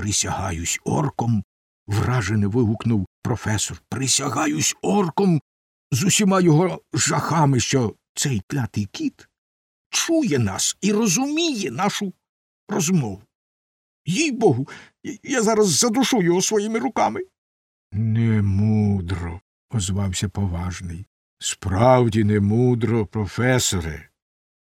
Присягаюсь орком. вражене вигукнув професор. Присягаюсь орком з усіма його жахами, що цей клятий кіт чує нас і розуміє нашу розмову. Їй богу, я зараз задушу його своїми руками. Немудро, озвався поважний. Справді немудро, професоре.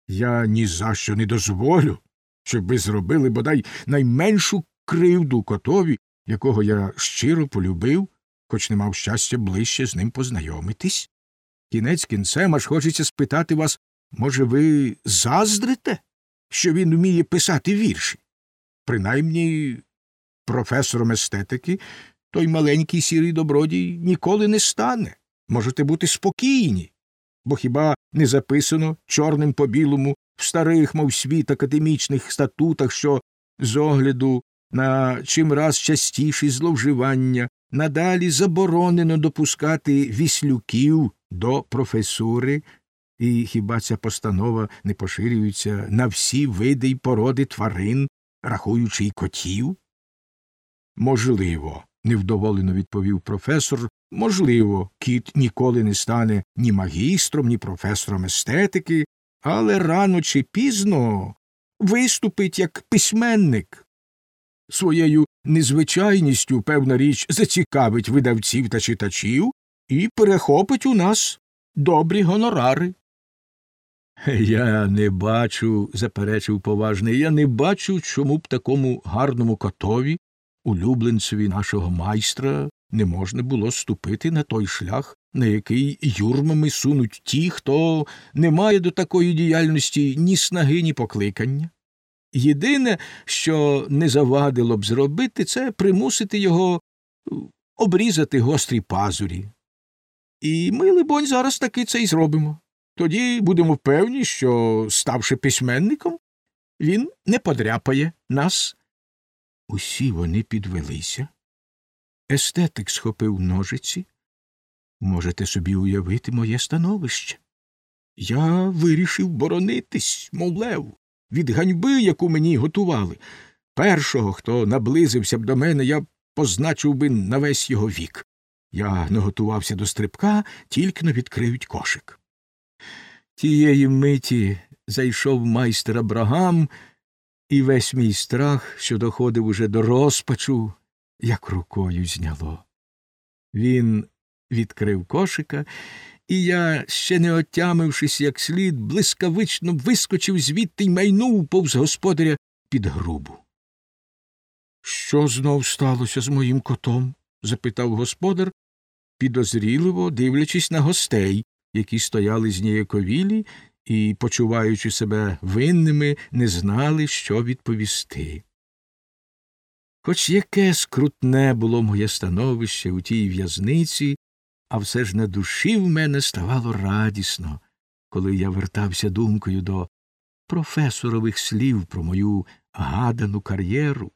Я ні за що не дозволю, щоб ви зробили бодай найменшу кривду котові, якого я щиро полюбив, хоч не мав щастя ближче з ним познайомитись. Кінець кінцем аж хочеться спитати вас, може, ви заздрите, що він вміє писати вірші? Принаймні, професором естетики той маленький сірий добродій ніколи не стане. Можете бути спокійні, бо хіба не записано чорним по білому в старих, мов світ, академічних статутах, що з огляду на чимраз частіші зловживання надалі заборонено допускати віслюків до професури, і хіба ця постанова не поширюється на всі види й породи тварин, рахуючи й котів? Можливо, невдоволено відповів професор. Можливо, кіт ніколи не стане ні магістром, ні професором естетики, але рано чи пізно виступить як письменник. Своєю незвичайністю, певна річ, зацікавить видавців та читачів і перехопить у нас добрі гонорари. Я не бачу, заперечив поважний, я не бачу, чому б такому гарному котові, улюбленцеві нашого майстра, не можна було ступити на той шлях, на який юрмами сунуть ті, хто не має до такої діяльності ні снаги, ні покликання. Єдине, що не завадило б зробити, це примусити його обрізати гострі пазурі. І ми, либонь, зараз таки це й зробимо. Тоді будемо певні, що, ставши письменником, він не подряпає нас. Усі вони підвелися. Естетик схопив ножиці. Можете собі уявити моє становище. Я вирішив боронитись, мов лев, від ганьби, яку мені готували. Першого, хто наблизився б до мене, я позначив би на весь його вік. Я наготувався до стрибка, тільки не відкриють кошик. Тієї миті зайшов майстер Абрагам, і весь мій страх, що доходив уже до розпачу, як рукою зняло. Він відкрив кошика, і я, ще не отямившись як слід, блискавично вискочив звідти й майнув повз господаря під грубу. Що знов сталося з моїм котом? запитав господар, підозріливо дивлячись на гостей, які стояли зніяковілі і, почуваючи себе винними, не знали, що відповісти. Хоч яке скрутне було моє становище у тій в'язниці, а все ж на душі в мене ставало радісно, коли я вертався думкою до професорових слів про мою гадану кар'єру,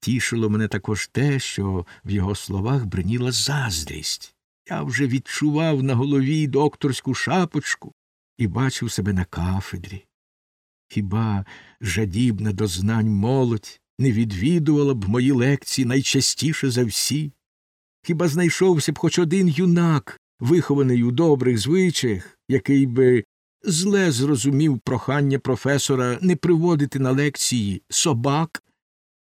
тішило мене також те, що в його словах бриніла заздрість. Я вже відчував на голові докторську шапочку і бачив себе на кафедрі. Хіба жадібна до знань молодь не відвідувала б мої лекції найчастіше за всі? Хіба знайшовся б хоч один юнак, вихований у добрих звичаях, який би зле зрозумів прохання професора не приводити на лекції собак?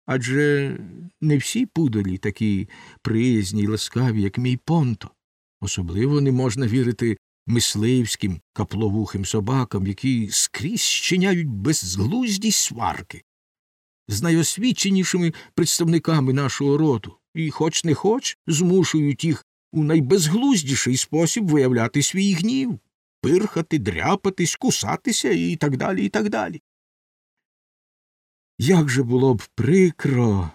Адже не всі пудолі такі приязні й ласкаві, як мій понто. Особливо не можна вірити мисливським капловухим собакам, які скрізь щиняють безглузді сварки з найосвіченішими представниками нашого роду, і, хоч не хоч, змушують їх у найбезглуздіший спосіб виявляти свій гнів, пирхати, дряпатись, кусатися і так далі, і так далі. Як же було б прикро,